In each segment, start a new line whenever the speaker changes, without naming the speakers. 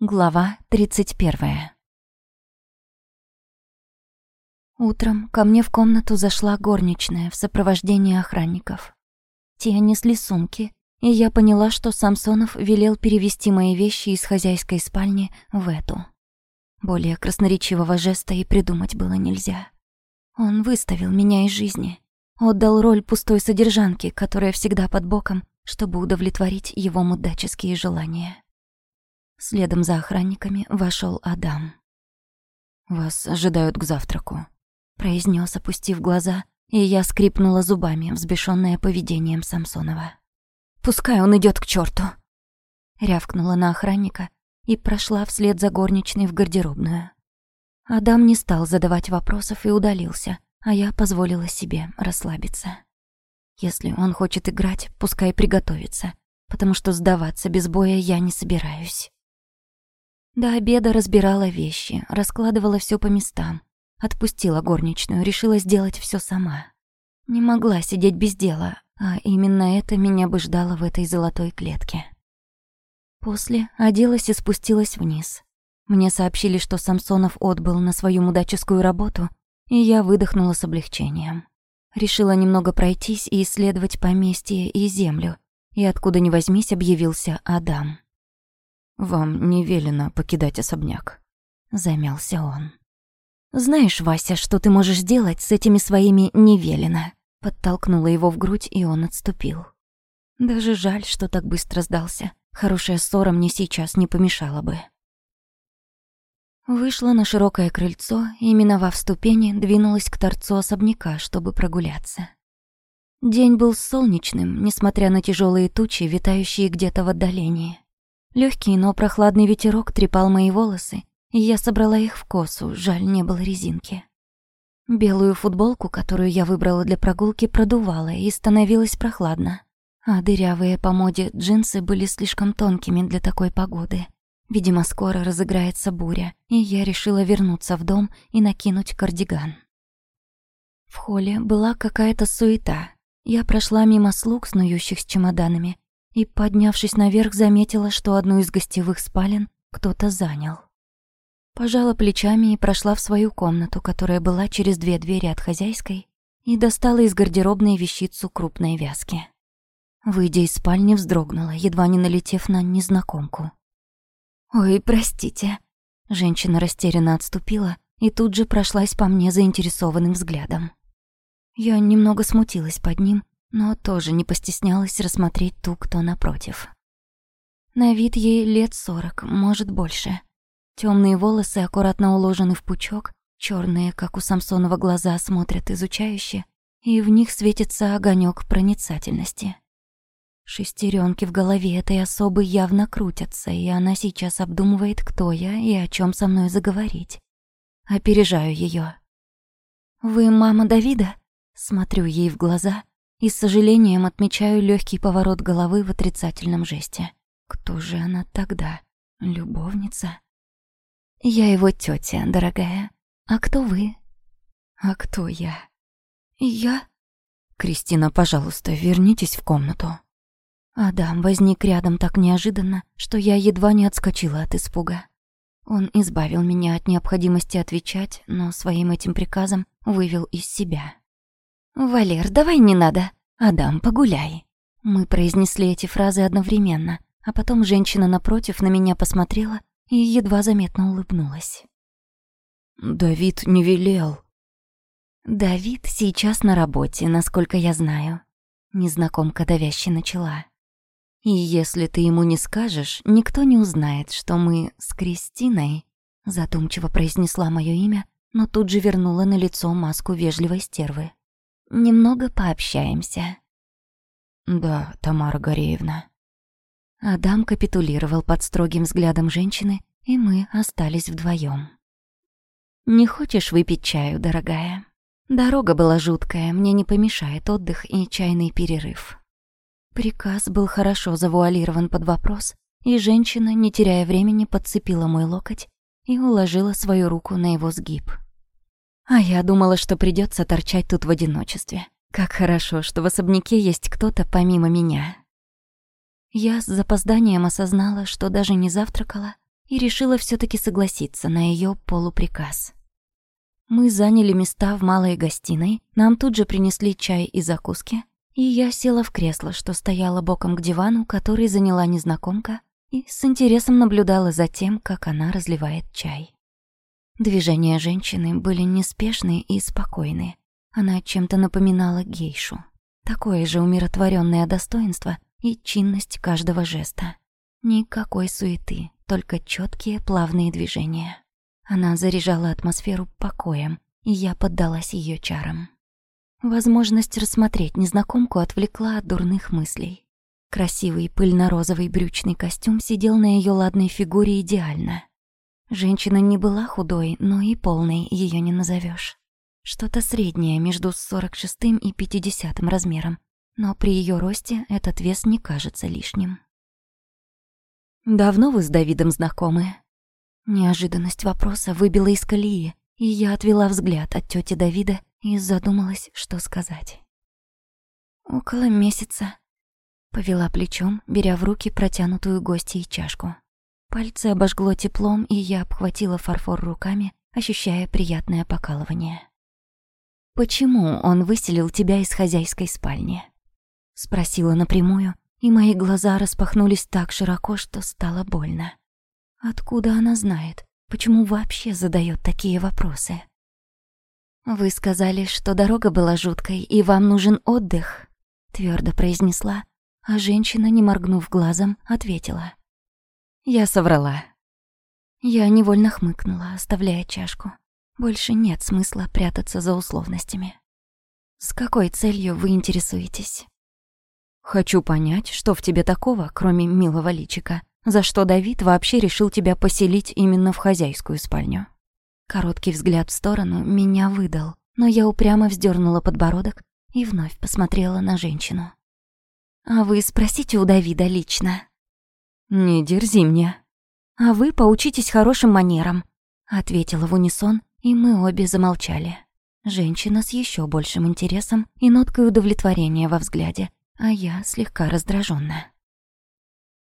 Глава 31. Утром ко мне в комнату зашла горничная в сопровождении охранников. Те несли сумки, и я поняла, что Самсонов велел перевести мои вещи из хозяйской спальни в эту. Более красноречивого жеста и придумать было нельзя. Он выставил меня из жизни, отдал роль пустой содержанки, которая всегда под боком, чтобы удовлетворить его мудаческие желания. Следом за охранниками вошел Адам.
«Вас ожидают к завтраку», —
произнес, опустив глаза, и я скрипнула зубами, взбешенная поведением Самсонова. «Пускай он идет к черту! Рявкнула на охранника и прошла вслед за горничной в гардеробную. Адам не стал задавать вопросов и удалился, а я позволила себе расслабиться. Если он хочет играть, пускай приготовится, потому что сдаваться без боя я не собираюсь. До обеда разбирала вещи, раскладывала все по местам. Отпустила горничную, решила сделать все сама. Не могла сидеть без дела, а именно это меня бы ждало в этой золотой клетке. После оделась и спустилась вниз. Мне сообщили, что Самсонов отбыл на свою мудаческую работу, и я выдохнула с облегчением. Решила немного пройтись и исследовать поместье и землю, и откуда ни возьмись объявился Адам.
«Вам не велено покидать особняк», — замялся он.
«Знаешь, Вася, что ты можешь сделать с этими своими «не Подтолкнула его в грудь, и он отступил. Даже жаль, что так быстро сдался. Хорошая ссора мне сейчас не помешала бы. Вышла на широкое крыльцо и, миновав ступени, двинулась к торцу особняка, чтобы прогуляться. День был солнечным, несмотря на тяжелые тучи, витающие где-то в отдалении. Легкий, но прохладный ветерок трепал мои волосы, и я собрала их в косу, жаль, не было резинки. Белую футболку, которую я выбрала для прогулки, продувала, и становилось прохладно. А дырявые по моде джинсы были слишком тонкими для такой погоды. Видимо, скоро разыграется буря, и я решила вернуться в дом и накинуть кардиган. В холле была какая-то суета. Я прошла мимо слуг, снующих с чемоданами, и, поднявшись наверх, заметила, что одну из гостевых спален кто-то занял. Пожала плечами и прошла в свою комнату, которая была через две двери от хозяйской, и достала из гардеробной вещицу крупной вязки. Выйдя из спальни, вздрогнула, едва не налетев на незнакомку. «Ой, простите». Женщина растерянно отступила и тут же прошлась по мне заинтересованным взглядом. Я немного смутилась под ним, но тоже не постеснялась рассмотреть ту, кто напротив. На вид ей лет сорок, может больше. Темные волосы аккуратно уложены в пучок, черные, как у Самсонова глаза, смотрят изучающе, и в них светится огонек проницательности. Шестеренки в голове этой особы явно крутятся, и она сейчас обдумывает, кто я и о чем со мной заговорить. Опережаю ее. «Вы мама Давида?» Смотрю ей в глаза и с сожалением отмечаю легкий поворот головы в отрицательном жесте. Кто же она тогда? Любовница? Я его тетя, дорогая. А кто вы? А кто я? Я?
Кристина, пожалуйста, вернитесь в комнату.
Адам возник рядом так неожиданно, что я едва не отскочила от испуга. Он избавил меня от необходимости отвечать, но своим этим приказом вывел из себя. «Валер, давай не надо. Адам, погуляй». Мы произнесли эти фразы одновременно, а потом женщина напротив на меня посмотрела и едва заметно улыбнулась.
«Давид не велел».
«Давид сейчас на работе, насколько я знаю», — незнакомка давяще начала. «И если ты ему не скажешь, никто не узнает, что мы с Кристиной», — задумчиво произнесла моё имя, но тут же вернула на лицо маску вежливой стервы. Немного пообщаемся».
«Да, Тамара Гореевна».
Адам капитулировал под строгим взглядом женщины, и мы остались вдвоем. «Не хочешь выпить чаю, дорогая? Дорога была жуткая, мне не помешает отдых и чайный перерыв». Приказ был хорошо завуалирован под вопрос, и женщина, не теряя времени, подцепила мой локоть и уложила свою руку на его сгиб. А я думала, что придется торчать тут в одиночестве. Как хорошо, что в особняке есть кто-то помимо меня. Я с запозданием осознала, что даже не завтракала, и решила все таки согласиться на ее полуприказ. Мы заняли места в малой гостиной, нам тут же принесли чай и закуски, и я села в кресло, что стояло боком к дивану, который заняла незнакомка, и с интересом наблюдала за тем, как она разливает чай. Движения женщины были неспешные и спокойные. Она чем-то напоминала гейшу. Такое же умиротворенное достоинство и чинность каждого жеста. Никакой суеты, только четкие плавные движения. Она заряжала атмосферу покоем, и я поддалась ее чарам. Возможность рассмотреть незнакомку отвлекла от дурных мыслей. Красивый пыльно-розовый брючный костюм сидел на ее ладной фигуре идеально. Женщина не была худой, но и полной ее не назовешь. Что-то среднее между 46 и 50 размером, но при ее росте этот вес не кажется лишним. «Давно вы с Давидом знакомы?» Неожиданность вопроса выбила из колеи, и я отвела взгляд от тети Давида и задумалась, что сказать. «Около месяца», — повела плечом, беря в руки протянутую гостьей чашку. Пальцы обожгло теплом, и я обхватила фарфор руками, ощущая приятное покалывание. «Почему он выселил тебя из хозяйской спальни?» Спросила напрямую, и мои глаза распахнулись так широко, что стало больно. Откуда она знает? Почему вообще задает такие вопросы? «Вы сказали, что дорога была жуткой, и вам нужен отдых», — твердо произнесла, а женщина, не моргнув глазом, ответила. «Я соврала». Я невольно хмыкнула, оставляя чашку. Больше нет смысла прятаться за условностями. «С какой целью вы интересуетесь?» «Хочу понять, что в тебе такого, кроме милого личика, за что Давид вообще решил тебя поселить именно в хозяйскую спальню. Короткий взгляд в сторону меня выдал, но я упрямо вздернула подбородок и вновь посмотрела на женщину. «А вы спросите у Давида лично». «Не дерзи мне». «А вы поучитесь хорошим манерам», — ответила в унисон, и мы обе замолчали. Женщина с еще большим интересом и ноткой удовлетворения во взгляде, а я слегка раздражённая.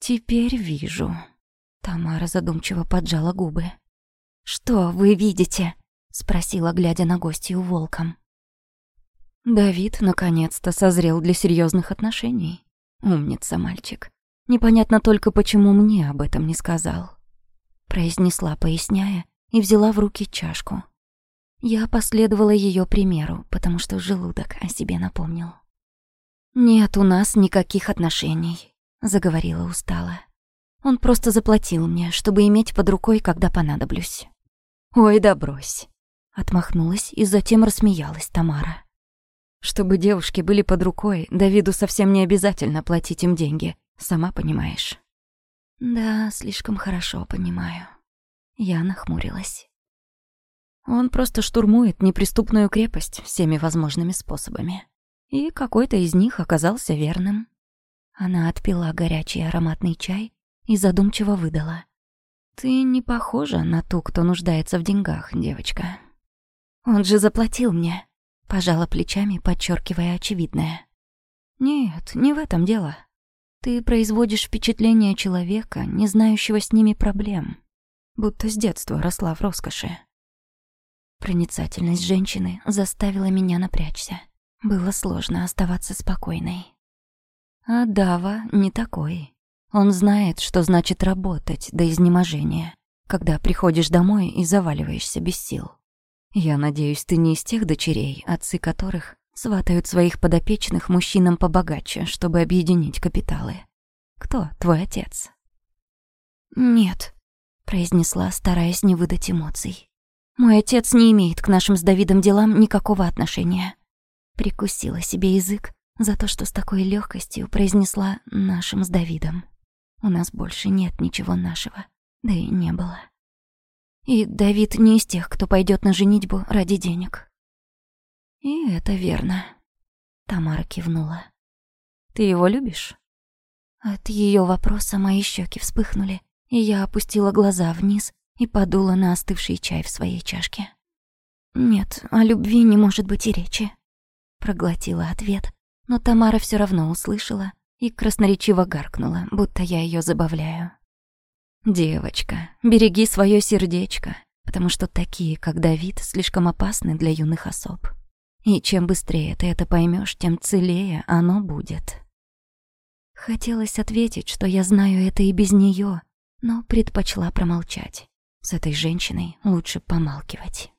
«Теперь вижу». Тамара задумчиво поджала губы. «Что вы видите?» — спросила, глядя на гостью волком. Давид наконец-то созрел для серьезных отношений. Умница мальчик. Непонятно только, почему мне об этом не сказал. Произнесла, поясняя, и взяла в руки чашку. Я последовала ее примеру, потому что желудок о себе напомнил. «Нет у нас никаких отношений заговорила устало. Он просто заплатил мне, чтобы иметь под рукой, когда понадоблюсь. Ой, да брось. Отмахнулась и затем рассмеялась Тамара. Чтобы девушки были под рукой, Давиду совсем не обязательно платить им деньги, сама понимаешь. Да, слишком хорошо понимаю. Я нахмурилась. Он просто штурмует неприступную крепость всеми возможными способами. И какой-то из них оказался верным. Она отпила горячий ароматный чай и задумчиво выдала. «Ты не похожа на ту, кто нуждается в деньгах, девочка». «Он же заплатил мне», — пожала плечами, подчеркивая очевидное. «Нет, не в этом дело. Ты производишь впечатление человека, не знающего с ними проблем, будто с детства росла в роскоши». Проницательность женщины заставила меня напрячься. Было сложно оставаться спокойной. А Дава не такой. Он знает, что значит работать до изнеможения, когда приходишь домой и заваливаешься без сил. Я надеюсь, ты не из тех дочерей, отцы которых сватают своих подопечных мужчинам побогаче, чтобы объединить капиталы. Кто твой отец? Нет, произнесла, стараясь не выдать эмоций. Мой отец не имеет к нашим с Давидом делам никакого отношения. Прикусила себе язык, за то, что с такой легкостью произнесла нашим с Давидом. У нас больше нет ничего нашего, да и не было. И Давид не из тех, кто пойдет на женитьбу ради денег. И это верно. Тамара кивнула. Ты его любишь? От ее вопроса мои щеки вспыхнули, и я опустила глаза вниз и подула на остывший чай в своей чашке. Нет, о любви не может быть и речи. Проглотила ответ, но Тамара все равно услышала и красноречиво гаркнула, будто я ее забавляю. Девочка, береги свое сердечко, потому что такие, как Давид, слишком опасны для юных особ. И чем быстрее ты это поймешь, тем целее оно будет. Хотелось ответить, что я знаю это и без нее, но предпочла промолчать. С этой женщиной лучше помалкивать.